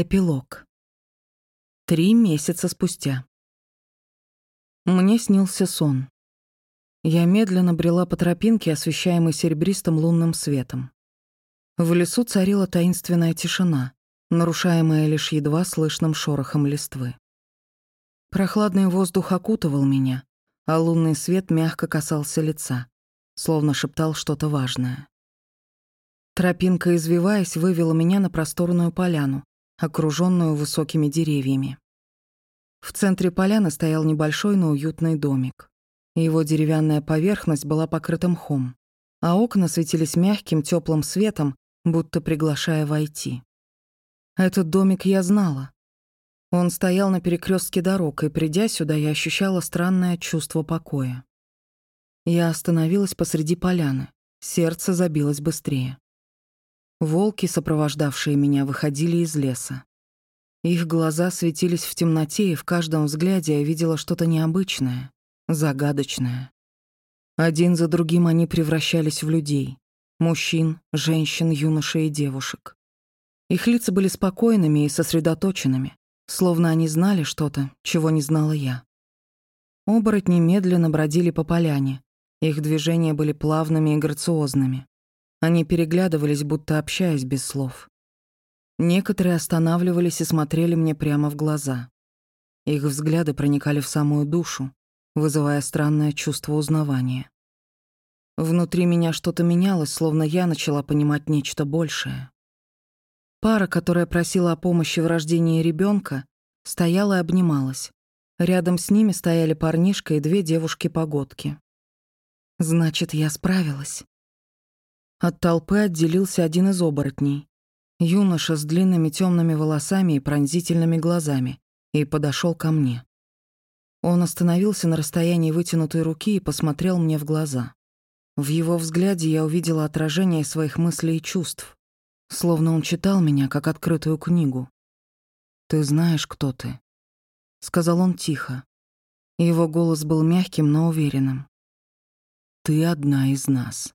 Эпилог. Три месяца спустя. Мне снился сон. Я медленно брела по тропинке, освещаемой серебристым лунным светом. В лесу царила таинственная тишина, нарушаемая лишь едва слышным шорохом листвы. Прохладный воздух окутывал меня, а лунный свет мягко касался лица, словно шептал что-то важное. Тропинка, извиваясь, вывела меня на просторную поляну, окруженную высокими деревьями. В центре поляны стоял небольшой, но уютный домик. Его деревянная поверхность была покрыта мхом, а окна светились мягким, теплым светом, будто приглашая войти. Этот домик я знала. Он стоял на перекрестке дорог, и, придя сюда, я ощущала странное чувство покоя. Я остановилась посреди поляны, сердце забилось быстрее. Волки, сопровождавшие меня, выходили из леса. Их глаза светились в темноте, и в каждом взгляде я видела что-то необычное, загадочное. Один за другим они превращались в людей. Мужчин, женщин, юношей и девушек. Их лица были спокойными и сосредоточенными, словно они знали что-то, чего не знала я. Оборотни медленно бродили по поляне. Их движения были плавными и грациозными. Они переглядывались, будто общаясь без слов. Некоторые останавливались и смотрели мне прямо в глаза. Их взгляды проникали в самую душу, вызывая странное чувство узнавания. Внутри меня что-то менялось, словно я начала понимать нечто большее. Пара, которая просила о помощи в рождении ребенка, стояла и обнималась. Рядом с ними стояли парнишка и две девушки-погодки. Значит, я справилась. От толпы отделился один из оборотней. Юноша с длинными темными волосами и пронзительными глазами, и подошел ко мне. Он остановился на расстоянии вытянутой руки и посмотрел мне в глаза. В его взгляде я увидела отражение своих мыслей и чувств, словно он читал меня как открытую книгу. «Ты знаешь, кто ты», — сказал он тихо. Его голос был мягким, но уверенным. «Ты одна из нас».